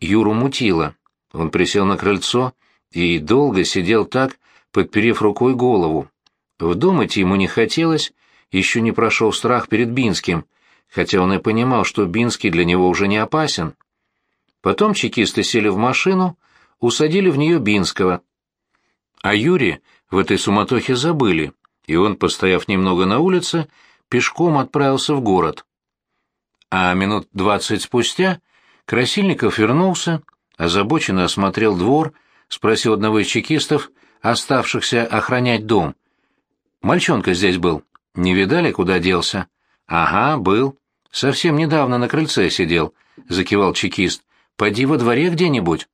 Юру мутило. Он присел на крыльцо и долго сидел так, подперев рукой голову. В дом идти ему не хотелось, еще не прошел страх перед Бинским, хотя он и понимал, что Бинский для него уже не опасен. Потом чекисты сели в машину, усадили в нее Бинского. А Юрия в этой суматохе забыли, и он, постояв немного на улице, пешком отправился в город. А минут двадцать спустя Красильников вернулся, озабоченно осмотрел двор, спросил одного из чекистов, оставшихся охранять дом. «Мальчонка здесь был. Не видали, куда делся?» «Ага, был. Совсем недавно на крыльце сидел», — закивал чекист. «Поди во дворе где-нибудь».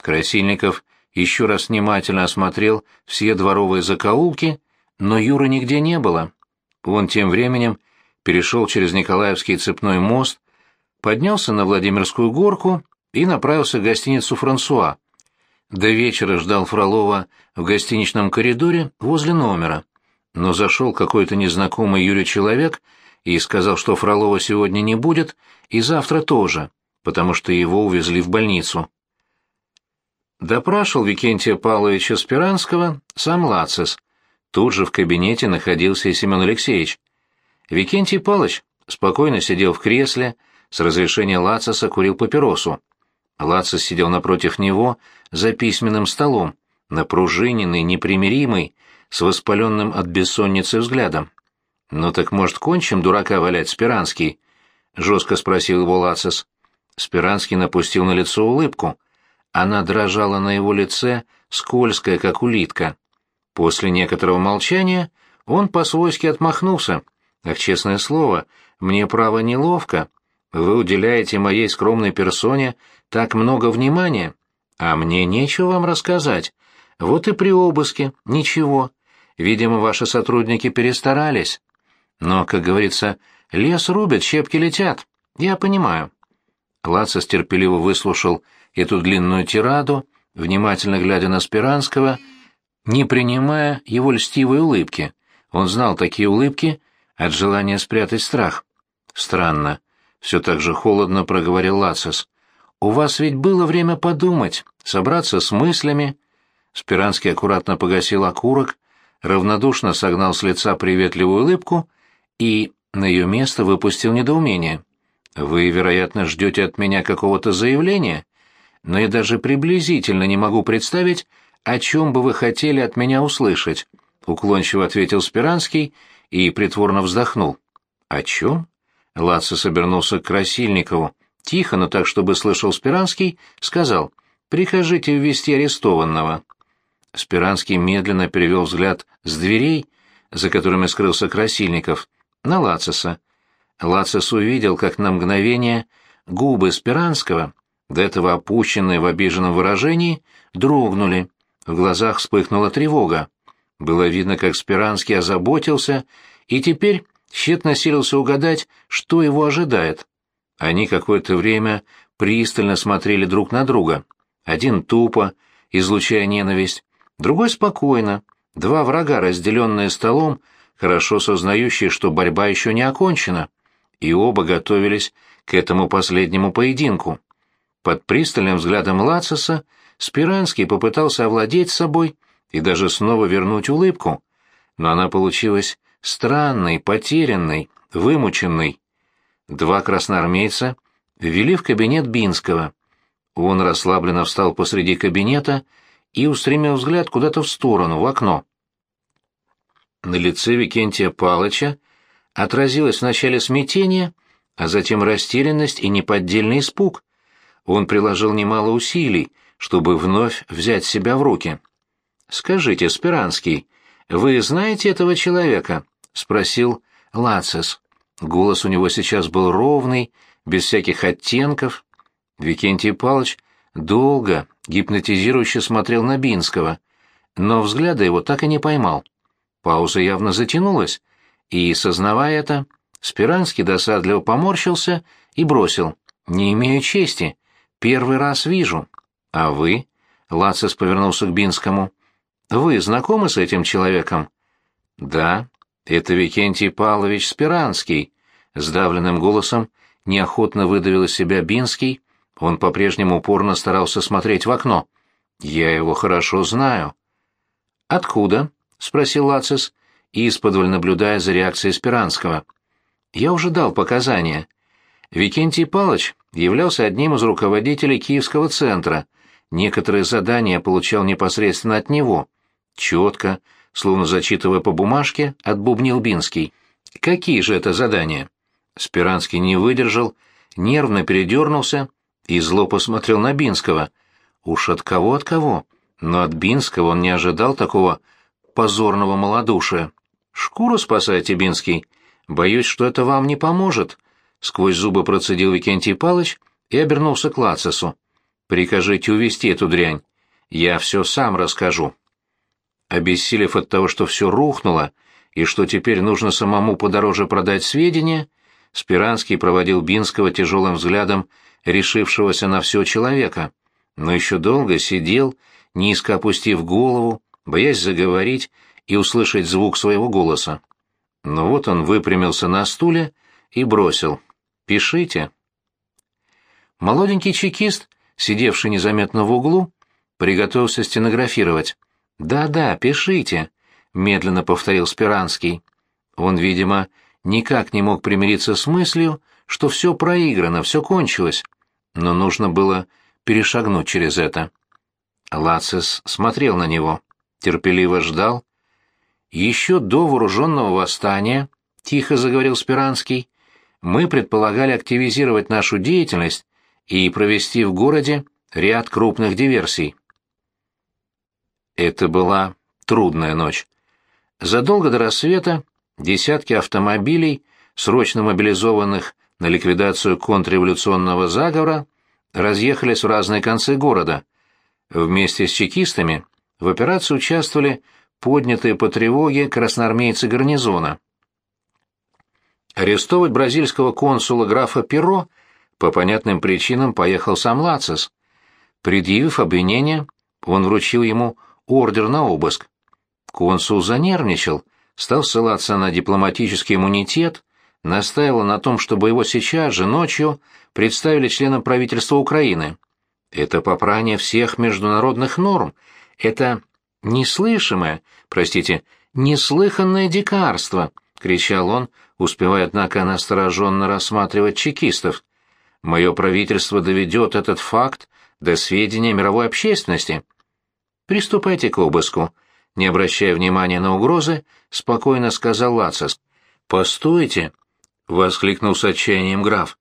Красильников еще раз внимательно осмотрел все дворовые закоулки, но Юры нигде не было. Он тем временем перешел через Николаевский цепной мост, поднялся на Владимирскую горку и направился в гостиницу «Франсуа». До вечера ждал Фролова в гостиничном коридоре возле номера, но зашел какой-то незнакомый Юре человек и сказал, что Фролова сегодня не будет и завтра тоже, потому что его увезли в больницу. Допрашивал Викентия Павловича Спиранского сам Лацис. Тут же в кабинете находился и Семен Алексеевич. Викентий Павлович спокойно сидел в кресле, с разрешения Лациса курил папиросу. Лацис сидел напротив него за письменным столом, напружиненный, непримиримый, с воспаленным от бессонницы взглядом. «Ну так, может, кончим дурака валять, Спиранский?» — жестко спросил его Лацис. Спиранский напустил на лицо улыбку. Она дрожала на его лице, скользкая, как улитка. После некоторого молчания он по-свойски отмахнулся. «Ах, честное слово, мне право неловко. Вы уделяете моей скромной персоне так много внимания, а мне нечего вам рассказать. Вот и при обыске ничего. Видимо, ваши сотрудники перестарались. Но, как говорится, лес рубят, щепки летят. Я понимаю. Лацис терпеливо выслушал эту длинную тираду, внимательно глядя на Спиранского, не принимая его льстивой улыбки. Он знал такие улыбки от желания спрятать страх. Странно. Все так же холодно проговорил Лацис. «У вас ведь было время подумать, собраться с мыслями». Спиранский аккуратно погасил окурок, равнодушно согнал с лица приветливую улыбку и на ее место выпустил недоумение. «Вы, вероятно, ждете от меня какого-то заявления, но я даже приблизительно не могу представить, о чем бы вы хотели от меня услышать», — уклончиво ответил Спиранский и притворно вздохнул. «О чем?» Лацис обернулся к Красильникову. Тихо, но так, чтобы слышал Спиранский, сказал «Прикажите ввести арестованного». Спиранский медленно перевел взгляд с дверей, за которыми скрылся Красильников, на Лациса. Лацис увидел, как на мгновение губы Спиранского, до этого опущенные в обиженном выражении, дрогнули, в глазах вспыхнула тревога. Было видно, как Спиранский озаботился, и теперь тщетно силился угадать, что его ожидает. Они какое-то время пристально смотрели друг на друга. Один тупо, излучая ненависть, другой спокойно, два врага, разделенные столом, хорошо сознающие, что борьба еще не окончена, и оба готовились к этому последнему поединку. Под пристальным взглядом Лациса Спиранский попытался овладеть собой и даже снова вернуть улыбку, но она получилась странный, потерянный, вымученный. Два красноармейца ввели в кабинет Бинского. Он расслабленно встал посреди кабинета и устремил взгляд куда-то в сторону, в окно. На лице Викентия Палыча отразилось вначале смятение, а затем растерянность и неподдельный испуг. Он приложил немало усилий, чтобы вновь взять себя в руки. «Скажите, Спиранский, вы знаете этого человека?» — спросил Лацис. Голос у него сейчас был ровный, без всяких оттенков. Викентий Павлович долго, гипнотизирующе смотрел на Бинского, но взгляда его так и не поймал. Пауза явно затянулась, и, сознавая это, Спиранский досадливо поморщился и бросил. «Не имею чести. Первый раз вижу. А вы?» — Лацис повернулся к Бинскому. «Вы знакомы с этим человеком?» «Да, это Викентий Павлович Спиранский», — сдавленным голосом неохотно выдавил из себя Бинский, Он по-прежнему упорно старался смотреть в окно. «Я его хорошо знаю». «Откуда?» — спросил Лацис, исподволь наблюдая за реакцией Спиранского. «Я уже дал показания. Викентий Палыч являлся одним из руководителей Киевского центра. Некоторые задания получал непосредственно от него. Четко, словно зачитывая по бумажке, отбубнил Бинский. «Какие же это задания?» Спиранский не выдержал, нервно передернулся и зло посмотрел на Бинского. Уж от кого от кого, но от Бинского он не ожидал такого позорного малодушия. «Шкуру спасайте, Бинский. Боюсь, что это вам не поможет», — сквозь зубы процедил Викентий Палыч и обернулся к Лацису. «Прикажите увести эту дрянь. Я все сам расскажу». Обессилев от того, что все рухнуло, и что теперь нужно самому подороже продать сведения, Спиранский проводил Бинского тяжелым взглядом решившегося на все человека, но еще долго сидел, низко опустив голову, боясь заговорить и услышать звук своего голоса. Но вот он выпрямился на стуле и бросил. «Пишите». Молоденький чекист, сидевший незаметно в углу, приготовился стенографировать. «Да-да, пишите», — медленно повторил Спиранский. Он, видимо, никак не мог примириться с мыслью, что все проиграно, все кончилось. Но нужно было перешагнуть через это. Лацис смотрел на него, терпеливо ждал. «Еще до вооруженного восстания», — тихо заговорил Спиранский, — «мы предполагали активизировать нашу деятельность и провести в городе ряд крупных диверсий». Это была трудная ночь. Задолго до рассвета десятки автомобилей, срочно мобилизованных на ликвидацию контрреволюционного заговора, разъехались в разные концы города. Вместе с чекистами в операции участвовали поднятые по тревоге красноармейцы гарнизона. Арестовать бразильского консула графа Перо по понятным причинам поехал сам Лацис. Предъявив обвинение, он вручил ему ордер на обыск. Консул занервничал, стал ссылаться на дипломатический иммунитет, настаивал на том, чтобы его сейчас же, ночью, представили членам правительства Украины. Это попрание всех международных норм. Это неслышимое, простите, неслыханное дикарство, — кричал он, успевая, однако, настороженно рассматривать чекистов. Мое правительство доведет этот факт до сведения мировой общественности. Приступайте к обыску. Не обращая внимания на угрозы, спокойно сказал Лацис. «Постойте!» — воскликнул с отчаянием граф.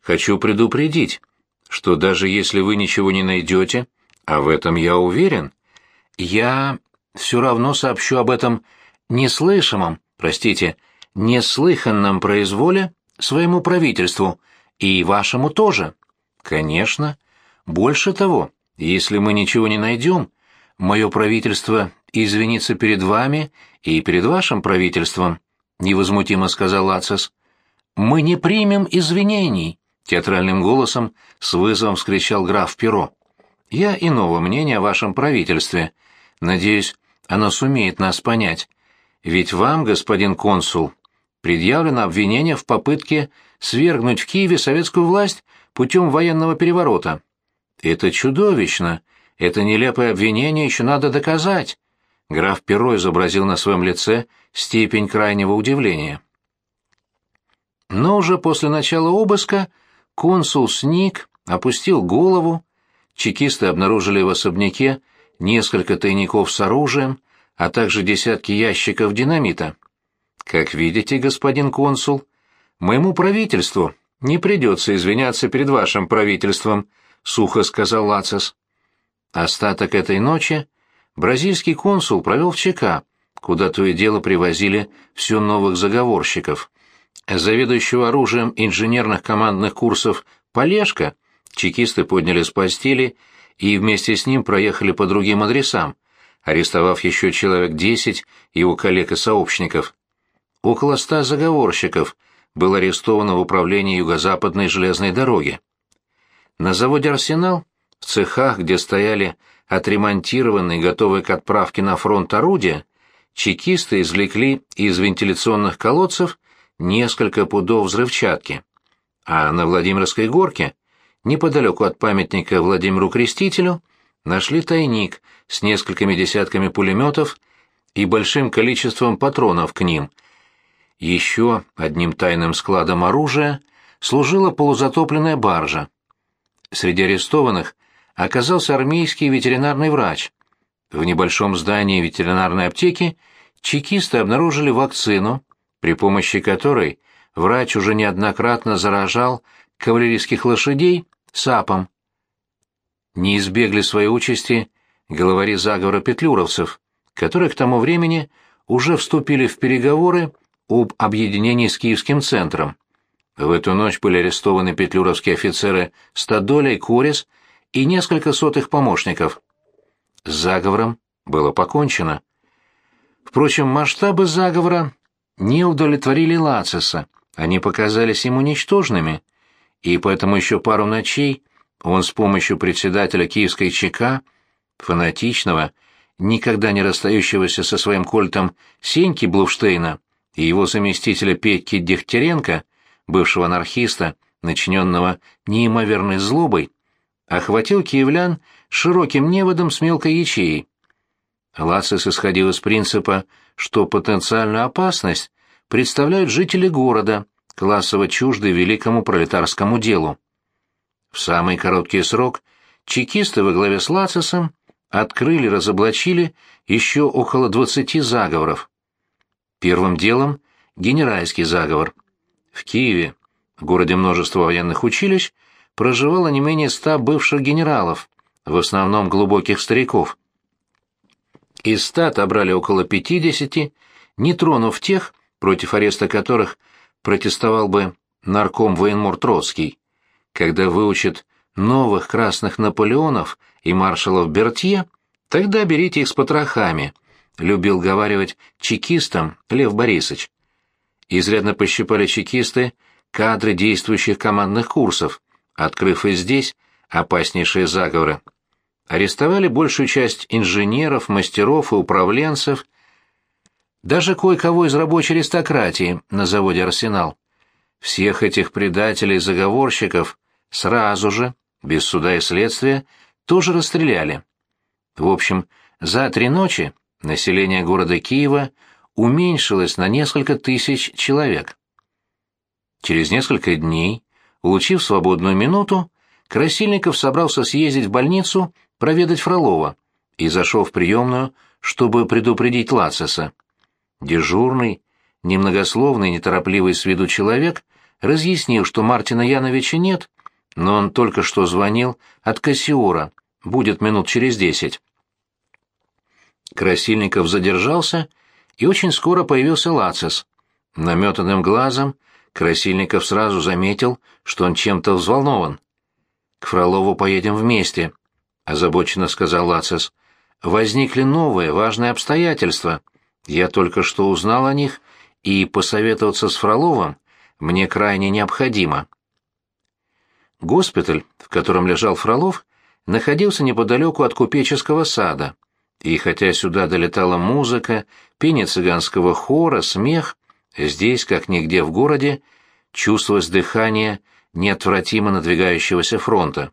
«Хочу предупредить, что даже если вы ничего не найдете, а в этом я уверен, я все равно сообщу об этом неслышимом, простите, неслыханном произволе своему правительству и вашему тоже. Конечно. Больше того, если мы ничего не найдем, мое правительство извинится перед вами и перед вашим правительством, невозмутимо сказал Ацис. Мы не примем извинений, театральным голосом с вызовом вскричал граф Перо. Я иного мнения о вашем правительстве. Надеюсь, оно сумеет нас понять. Ведь вам, господин консул, предъявлено обвинение в попытке свергнуть в Киеве советскую власть путем военного переворота. Это чудовищно, это нелепое обвинение еще надо доказать. Граф Перо изобразил на своем лице степень крайнего удивления. Но уже после начала обыска консул сник, опустил голову. Чекисты обнаружили в особняке несколько тайников с оружием, а также десятки ящиков динамита. Как видите, господин консул, моему правительству не придется извиняться перед вашим правительством, сухо сказал Лацис. Остаток этой ночи бразильский консул провел в ЧК, куда то и дело привозили все новых заговорщиков. Заведующего оружием инженерных командных курсов Полешка чекисты подняли с постели и вместе с ним проехали по другим адресам, арестовав еще человек десять его коллег и сообщников. Около ста заговорщиков было арестовано в управлении Юго-Западной железной дороги. На заводе «Арсенал» В цехах, где стояли отремонтированные, готовые к отправке на фронт орудия, чекисты извлекли из вентиляционных колодцев несколько пудов взрывчатки. А на Владимирской горке неподалеку от памятника Владимиру Крестителю, нашли тайник с несколькими десятками пулеметов и большим количеством патронов к ним. Еще одним тайным складом оружия служила полузатопленная баржа. Среди арестованных оказался армейский ветеринарный врач. В небольшом здании ветеринарной аптеки чекисты обнаружили вакцину, при помощи которой врач уже неоднократно заражал кавалерийских лошадей сапом. Не избегли своей участи главари заговора петлюровцев, которые к тому времени уже вступили в переговоры об объединении с Киевским центром. В эту ночь были арестованы петлюровские офицеры Стадоля и Курис и несколько сотых помощников. С заговором было покончено. Впрочем, масштабы заговора не удовлетворили Лациса, они показались ему ничтожными, и поэтому еще пару ночей он с помощью председателя Киевской ЧК, фанатичного, никогда не расстающегося со своим кольтом Сеньки Блуштейна и его заместителя Петьки Дегтяренко, бывшего анархиста, начиненного неимоверной злобой, охватил киевлян широким неводом с мелкой ячеей. Лацис исходил из принципа, что потенциальную опасность представляют жители города, классово чужды великому пролетарскому делу. В самый короткий срок чекисты во главе с Лацисом открыли, разоблачили еще около двадцати заговоров. Первым делом – генеральский заговор. В Киеве, в городе множество военных училищ, проживало не менее ста бывших генералов, в основном глубоких стариков. Из ста отобрали около пятидесяти, не тронув тех, против ареста которых протестовал бы нарком военмор Троцкий. Когда выучат новых красных Наполеонов и маршалов Бертье, тогда берите их с потрохами, любил говаривать чекистам Лев Борисович. Изрядно пощипали чекисты кадры действующих командных курсов, открыв и здесь опаснейшие заговоры. Арестовали большую часть инженеров, мастеров и управленцев, даже кое-кого из рабочей аристократии на заводе «Арсенал». Всех этих предателей-заговорщиков сразу же, без суда и следствия, тоже расстреляли. В общем, за три ночи население города Киева уменьшилось на несколько тысяч человек. Через несколько дней, улучив свободную минуту, Красильников собрался съездить в больницу проведать Фролова и зашел в приемную, чтобы предупредить Лациса. Дежурный, немногословный, неторопливый с виду человек разъяснил, что Мартина Яновича нет, но он только что звонил от Кассиора, будет минут через десять. Красильников задержался, и очень скоро появился Лацис. Наметанным глазом Красильников сразу заметил, что он чем-то взволнован. «К Фролову поедем вместе», — озабоченно сказал Лацис. «Возникли новые важные обстоятельства. Я только что узнал о них, и посоветоваться с Фроловым мне крайне необходимо. Госпиталь, в котором лежал Фролов, находился неподалеку от купеческого сада, и хотя сюда долетала музыка, пение цыганского хора, смех, здесь, как нигде в городе, чувствовалось дыхание неотвратимо надвигающегося фронта.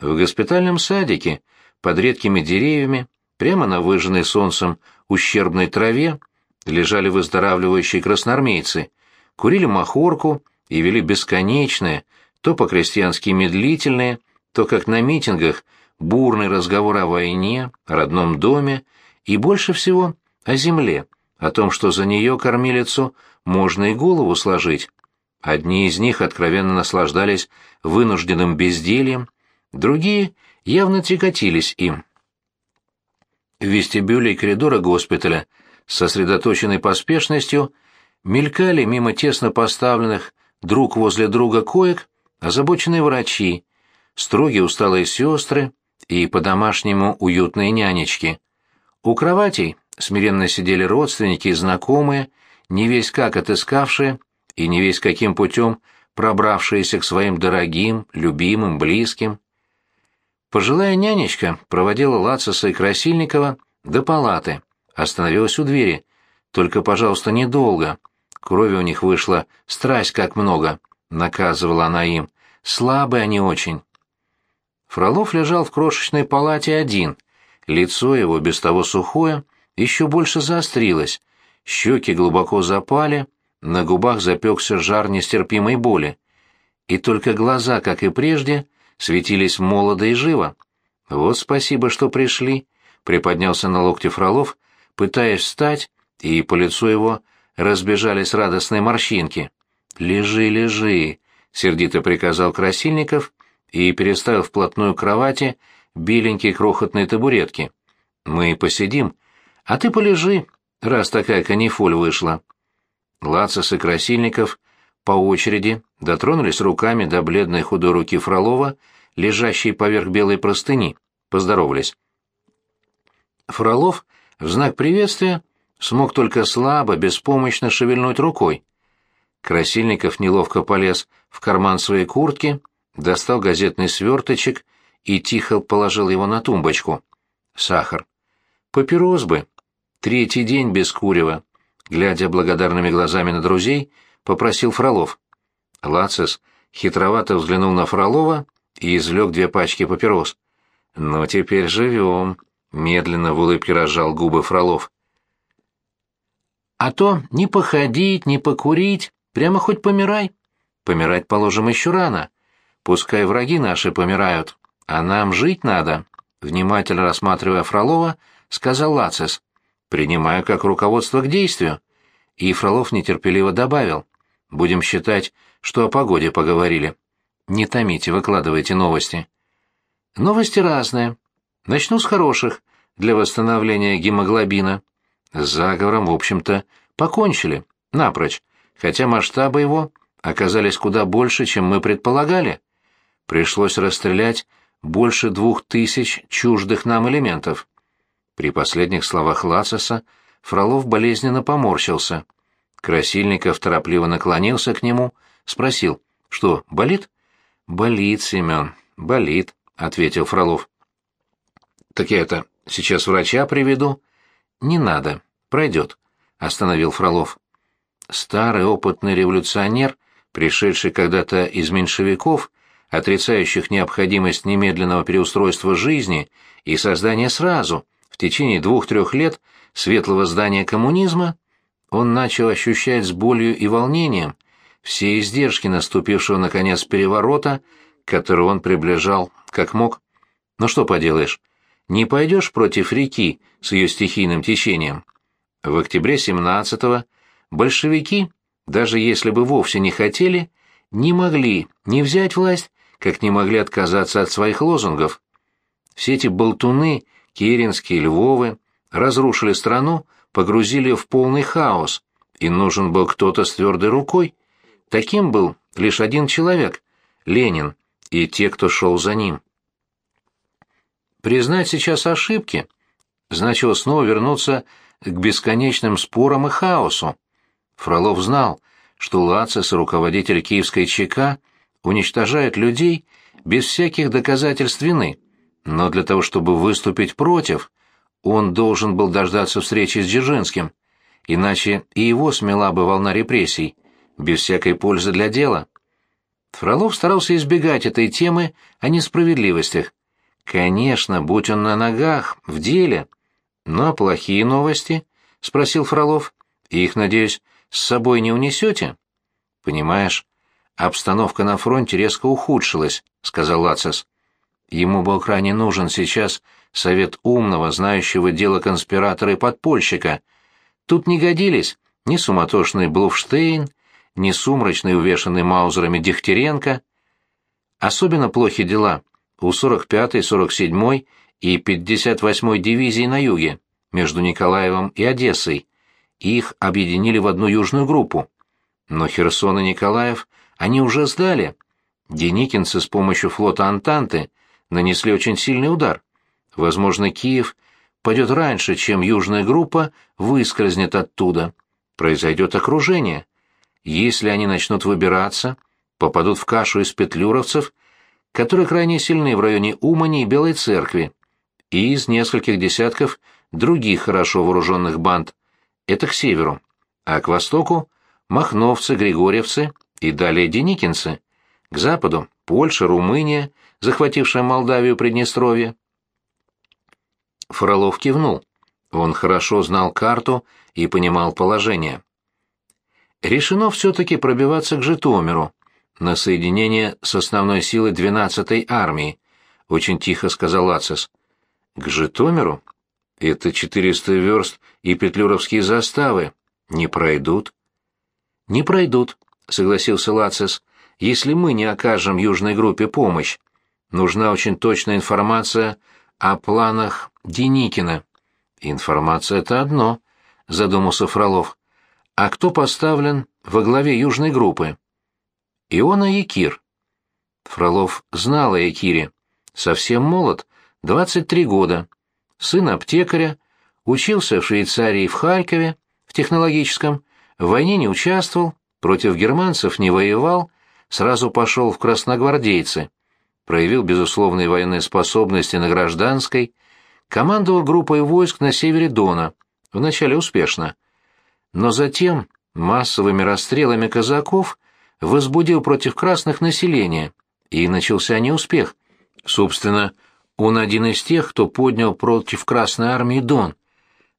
В госпитальном садике, под редкими деревьями, прямо на выжженной солнцем ущербной траве, лежали выздоравливающие красноармейцы, курили махорку и вели бесконечные, то по-крестьянски медлительные, то, как на митингах, бурный разговор о войне, о родном доме и больше всего о земле, о том, что за нее кормилицу можно и голову сложить. Одни из них откровенно наслаждались вынужденным бездельем, другие явно тяготились им. В вестибюле и коридора госпиталя, сосредоточенной поспешностью, мелькали мимо тесно поставленных друг возле друга коек озабоченные врачи, строгие усталые сестры и по-домашнему уютные нянечки. У кроватей смиренно сидели родственники и знакомые, не весь как отыскавшие и не весь каким путем пробравшиеся к своим дорогим, любимым, близким. Пожилая нянечка проводила Лациса и Красильникова до палаты, остановилась у двери. «Только, пожалуйста, недолго. Крови у них вышло, страсть как много», — наказывала она им. «Слабые они очень. Фролов лежал в крошечной палате один. Лицо его, без того сухое, еще больше заострилось, щеки глубоко запали, на губах запекся жар нестерпимой боли. И только глаза, как и прежде, светились молодо и живо. «Вот спасибо, что пришли», — приподнялся на локте Фролов, пытаясь встать, и по лицу его разбежались радостные морщинки. «Лежи, лежи», — сердито приказал Красильников и переставил вплотную к кровати беленькие крохотные табуретки. «Мы посидим, а ты полежи, раз такая канифоль вышла». Лацис и Красильников по очереди дотронулись руками до бледной худой руки Фролова, лежащей поверх белой простыни, поздоровались. Фролов в знак приветствия смог только слабо, беспомощно шевельнуть рукой. Красильников неловко полез в карман своей куртки, достал газетный сверточек и тихо положил его на тумбочку. Сахар. Папирос бы. Третий день без курева. Глядя благодарными глазами на друзей, попросил Фролов. Лацис хитровато взглянул на Фролова и извлек две пачки папирос. «Ну, теперь живем», — медленно в улыбке разжал губы Фролов. «А то не походить, не покурить, прямо хоть помирай. Помирать, положим, еще рано. Пускай враги наши помирают, а нам жить надо», — внимательно рассматривая Фролова, сказал Лацис. «Принимаю как руководство к действию». И Фролов нетерпеливо добавил. «Будем считать, что о погоде поговорили. Не томите, выкладывайте новости». «Новости разные. Начну с хороших, для восстановления гемоглобина. С заговором, в общем-то, покончили, напрочь, хотя масштабы его оказались куда больше, чем мы предполагали. Пришлось расстрелять больше двух тысяч чуждых нам элементов. При последних словах Лацеса Фролов болезненно поморщился. Красильников торопливо наклонился к нему, спросил, что, болит? «Болит, Семен, болит», — ответил Фролов. «Так я это сейчас врача приведу?» «Не надо, пройдет», — остановил Фролов. Старый опытный революционер, пришедший когда-то из меньшевиков, отрицающих необходимость немедленного переустройства жизни и создания сразу, в течение двух-трех лет, светлого здания коммунизма, он начал ощущать с болью и волнением все издержки наступившего, наконец, переворота, который он приближал как мог. Ну что поделаешь, не пойдешь против реки с ее стихийным течением. В октябре 17-го большевики, даже если бы вовсе не хотели, не могли не взять власть, как не могли отказаться от своих лозунгов. Все эти болтуны, Керенские, Львовы, разрушили страну, погрузили в полный хаос, и нужен был кто-то с твердой рукой. Таким был лишь один человек — Ленин, и те, кто шел за ним. Признать сейчас ошибки значило снова вернуться к бесконечным спорам и хаосу. Фролов знал, что Лацис руководитель киевской ЧК уничтожают людей без всяких доказательств вины, но для того, чтобы выступить против, он должен был дождаться встречи с Дзержинским, иначе и его смела бы волна репрессий, без всякой пользы для дела. Фролов старался избегать этой темы о несправедливостях. Конечно, будь он на ногах, в деле. Но плохие новости, — спросил Фролов, — их, надеюсь, с собой не унесете? Понимаешь, обстановка на фронте резко ухудшилась, — сказал Лацис. Ему был крайне нужен сейчас совет умного, знающего дело конспиратора и подпольщика. Тут не годились ни суматошный Блуфштейн, ни сумрачный, увешанный маузерами Дегтяренко. Особенно плохи дела у 45-й, 47-й и 58-й дивизий на юге, между Николаевым и Одессой. Их объединили в одну южную группу. Но Херсон и Николаев они уже сдали. Деникинцы с помощью флота Антанты нанесли очень сильный удар. Возможно, Киев пойдет раньше, чем южная группа выскользнет оттуда. Произойдет окружение. Если они начнут выбираться, попадут в кашу из петлюровцев, которые крайне сильны в районе Умани и Белой Церкви, и из нескольких десятков других хорошо вооруженных банд. Это к северу. А к востоку – махновцы, григорьевцы и далее деникинцы. К западу – Польша, Румыния, захватившая Молдавию Приднестровье. Фролов кивнул. Он хорошо знал карту и понимал положение. Решено все-таки пробиваться к Житомиру, на соединение с основной силой 12-й армии, очень тихо сказал Ацис. К Житомиру? Это 400 верст и петлюровские заставы. Не пройдут. Не пройдут, согласился Лацис, если мы не окажем южной группе помощь. Нужна очень точная информация о планах Деникина. Информация — это одно, задумался Фролов. А кто поставлен во главе южной группы? Иона Якир. Фролов знал о Якире. Совсем молод, 23 года. Сын аптекаря, учился в Швейцарии в Харькове, в технологическом, в войне не участвовал, против германцев не воевал, сразу пошел в красногвардейцы, проявил безусловные военные способности на гражданской, командовал группой войск на севере Дона, вначале успешно. Но затем массовыми расстрелами казаков возбудил против красных население, и начался неуспех. Собственно, он один из тех, кто поднял против Красной Армии Дон.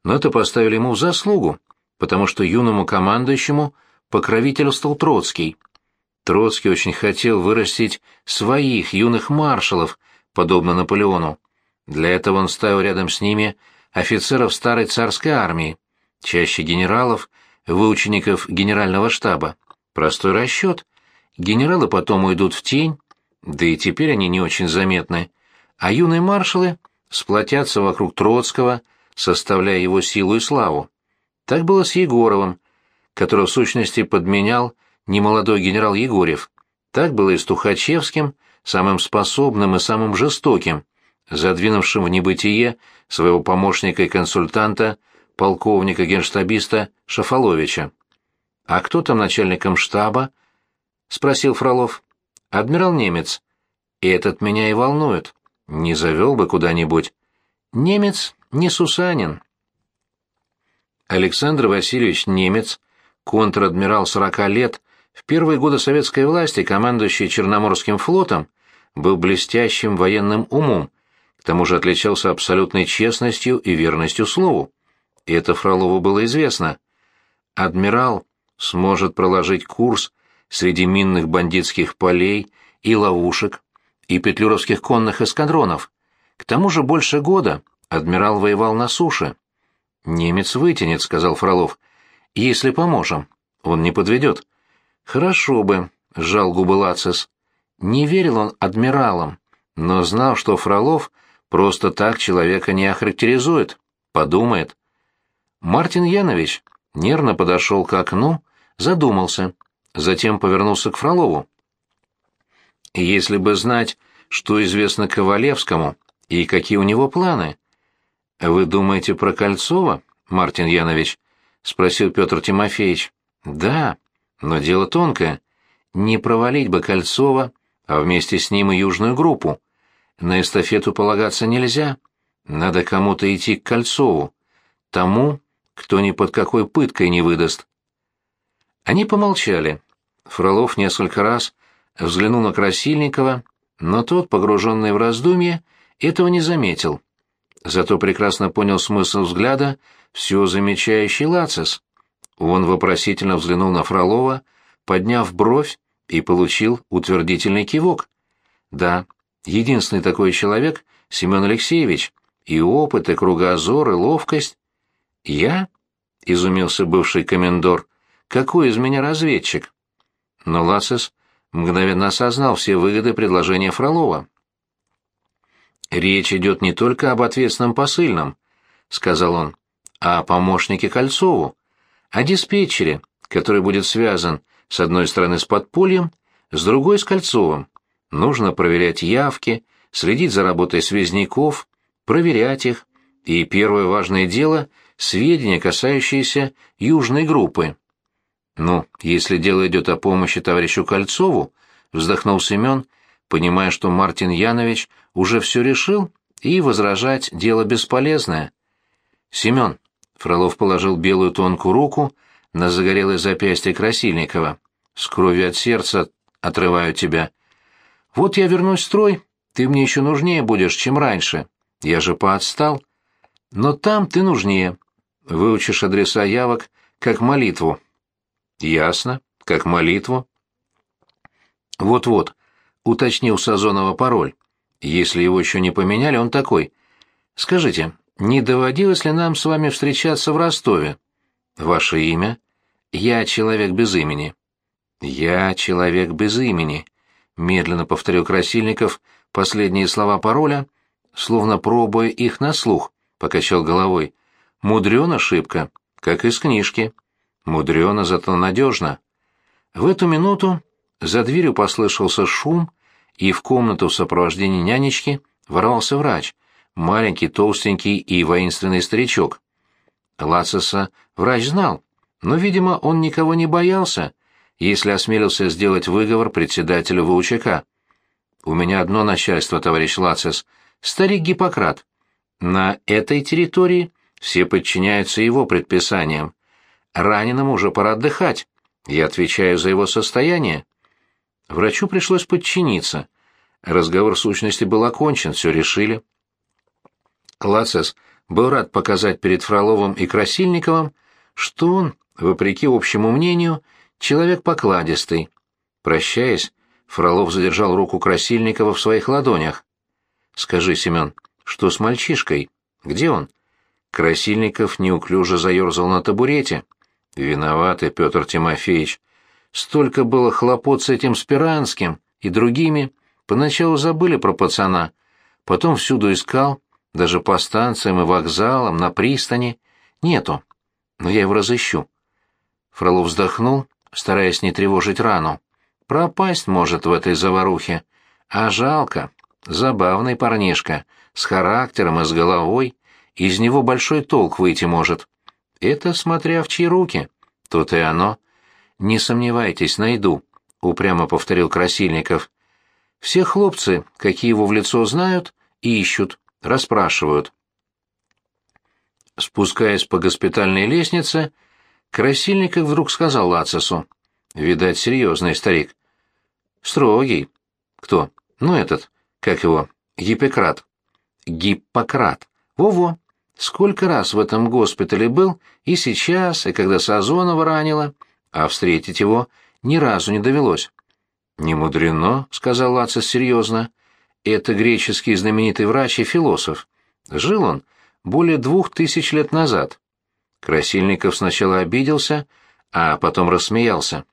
Но это поставили ему в заслугу, потому что юному командующему покровительствовал Троцкий. Троцкий очень хотел вырастить своих юных маршалов, подобно Наполеону. Для этого он ставил рядом с ними офицеров старой царской армии, чаще генералов, выучеников генерального штаба. Простой расчет. Генералы потом уйдут в тень, да и теперь они не очень заметны, а юные маршалы сплотятся вокруг Троцкого, составляя его силу и славу. Так было с Егоровым, которого в сущности подменял немолодой генерал Егорев. Так было и с Тухачевским, самым способным и самым жестоким, задвинувшим в небытие своего помощника и консультанта, полковника-генштабиста Шафаловича. «А кто там начальником штаба?» — спросил Фролов. «Адмирал немец. И этот меня и волнует. Не завел бы куда-нибудь. Немец не Сусанин». Александр Васильевич Немец, контр-адмирал 40 лет, в первые годы советской власти, командующий Черноморским флотом, был блестящим военным умом, к тому же отличался абсолютной честностью и верностью слову. И это Фролову было известно. Адмирал сможет проложить курс среди минных бандитских полей и ловушек, и петлюровских конных эскадронов. К тому же больше года адмирал воевал на суше. «Немец вытянет», — сказал Фролов. «Если поможем. Он не подведет». «Хорошо бы», — сжал губы Лацис. Не верил он адмиралам, но знал, что Фролов просто так человека не охарактеризует, подумает. Мартин Янович нервно подошел к окну, задумался, затем повернулся к Фролову. «Если бы знать, что известно Ковалевскому и какие у него планы...» «Вы думаете про Кольцова, Мартин Янович?» — спросил Петр Тимофеевич. «Да, но дело тонкое. Не провалить бы Кольцова, а вместе с ним и южную группу. На эстафету полагаться нельзя. Надо кому-то идти к Кольцову. Тому, кто ни под какой пыткой не выдаст. Они помолчали. Фролов несколько раз взглянул на Красильникова, но тот, погруженный в раздумье, этого не заметил. Зато прекрасно понял смысл взгляда все замечающий Лацис. Он вопросительно взглянул на Фролова, подняв бровь и получил утвердительный кивок. Да, единственный такой человек — Семен Алексеевич, и опыт, и кругозор, и ловкость. «Я?» — изумился бывший комендор. «Какой из меня разведчик?» Но Лассес мгновенно осознал все выгоды предложения Фролова. «Речь идет не только об ответственном посыльном», — сказал он, — «а о помощнике Кольцову, о диспетчере, который будет связан с одной стороны с подпольем, с другой — с Кольцовым. Нужно проверять явки, следить за работой связняков, проверять их, и первое важное дело — сведения, касающиеся южной группы. «Ну, если дело идет о помощи товарищу Кольцову», — вздохнул Семен, понимая, что Мартин Янович уже все решил, и возражать дело бесполезное. «Семен», — Фролов положил белую тонкую руку на загорелое запястье Красильникова, — «с кровью от сердца отрываю тебя. Вот я вернусь в строй, Ты мне еще нужнее будешь, чем раньше. Я же поотстал. Но там ты нужнее. Выучишь адреса явок как молитву. Ясно, как молитву. Вот-вот, уточнил Сазонова пароль. Если его еще не поменяли, он такой. Скажите, не доводилось ли нам с вами встречаться в Ростове? Ваше имя? Я человек без имени. Я человек без имени. Медленно повторил Красильников последние слова пароля, словно пробуя их на слух, покачал головой. Мудрёна ошибка, как из книжки. Мудрёно, зато надежно. В эту минуту за дверью послышался шум, и в комнату в сопровождении нянечки ворвался врач, маленький, толстенький и воинственный старичок. Лацеса врач знал, но, видимо, он никого не боялся, если осмелился сделать выговор председателю ВУЧК. «У меня одно начальство, товарищ Лацис, старик Гиппократ. На этой территории все подчиняются его предписаниям. Раненому уже пора отдыхать. Я отвечаю за его состояние». Врачу пришлось подчиниться. Разговор в сущности был окончен, все решили. Лацис был рад показать перед Фроловым и Красильниковым, что он, вопреки общему мнению, человек покладистый. Прощаясь, Фролов задержал руку Красильникова в своих ладонях. «Скажи, Семен, что с мальчишкой? Где он?» Красильников неуклюже заерзал на табурете. «Виноватый, Петр Тимофеевич. Столько было хлопот с этим Спиранским и другими. Поначалу забыли про пацана. Потом всюду искал, даже по станциям и вокзалам, на пристани. Нету. Но я его разыщу. Фролов вздохнул, стараясь не тревожить рану. Пропасть может в этой заварухе. А жалко. Забавный парнишка, с характером и с головой. Из него большой толк выйти может. Это смотря в чьи руки. Тут и оно. Не сомневайтесь, найду, — упрямо повторил Красильников. Все хлопцы, какие его в лицо знают, ищут, расспрашивают. Спускаясь по госпитальной лестнице, Красильников вдруг сказал Лацису. Видать, серьезный старик. Строгий. Кто? Ну, этот. Как его? Гиппократ. Гиппократ. Во-во. Сколько раз в этом госпитале был, и сейчас, и когда Сазонова ранила, а встретить его ни разу не довелось. «Не мудрено», — сказал Лацис серьезно. «Это греческий знаменитый врач и философ. Жил он более двух тысяч лет назад. Красильников сначала обиделся, а потом рассмеялся.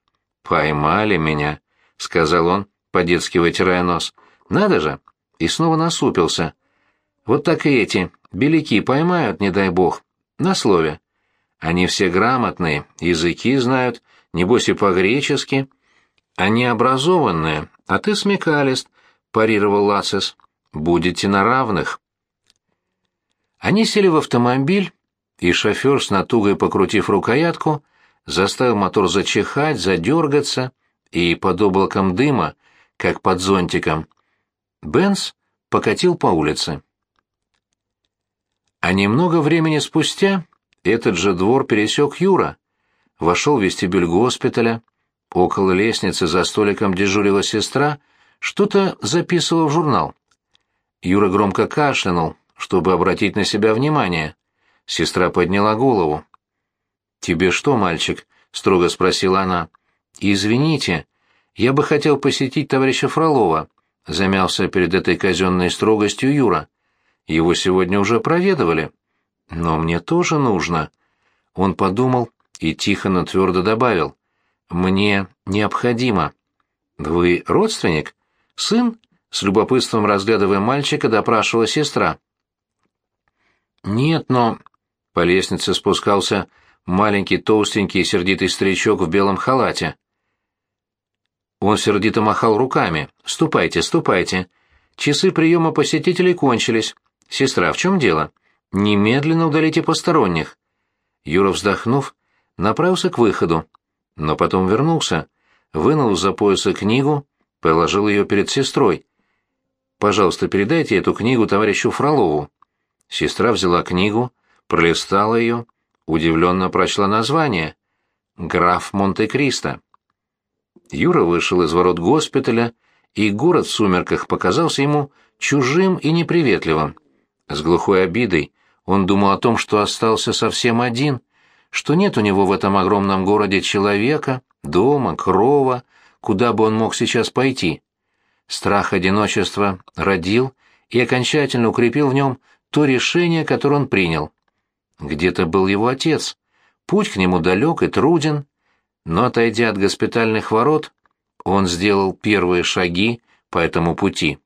«Поймали меня», — сказал он, по-детски вытирая нос. «Надо же!» И снова насупился. «Вот так и эти, беляки, поймают, не дай бог, на слове. Они все грамотные, языки знают, небось и по-гречески. Они образованные, а ты смекалист», — парировал Лацис. «Будете на равных». Они сели в автомобиль, и шофер, с натугой покрутив рукоятку, заставил мотор зачихать, задергаться, и под облаком дыма, как под зонтиком, Бенс покатил по улице. А немного времени спустя этот же двор пересек Юра, вошел в вестибюль госпиталя, около лестницы за столиком дежурила сестра, что-то записывала в журнал. Юра громко кашлянул, чтобы обратить на себя внимание. Сестра подняла голову. «Тебе что, мальчик?» — строго спросила она. «Извините, я бы хотел посетить товарища Фролова», — замялся перед этой казенной строгостью Юра. «Его сегодня уже проведывали». «Но мне тоже нужно». Он подумал и тихо, но твердо добавил. «Мне необходимо». «Вы родственник? Сын?» — с любопытством разглядывая мальчика, допрашивала сестра. «Нет, но...» По лестнице спускался маленький, толстенький сердитый старичок в белом халате. Он сердито махал руками. «Ступайте, ступайте. Часы приема посетителей кончились. Сестра, в чем дело? Немедленно удалите посторонних». Юра, вздохнув, направился к выходу, но потом вернулся, вынул из-за пояса книгу, положил ее перед сестрой. «Пожалуйста, передайте эту книгу товарищу Фролову». Сестра взяла книгу, пролистала ее, удивленно прочла название «Граф Монте-Кристо». Юра вышел из ворот госпиталя, и город в сумерках показался ему чужим и неприветливым. С глухой обидой он думал о том, что остался совсем один, что нет у него в этом огромном городе человека, дома, крова, куда бы он мог сейчас пойти. Страх одиночества родил и окончательно укрепил в нем то решение, которое он принял. Где-то был его отец, путь к нему далек и труден, но, отойдя от госпитальных ворот, он сделал первые шаги по этому пути.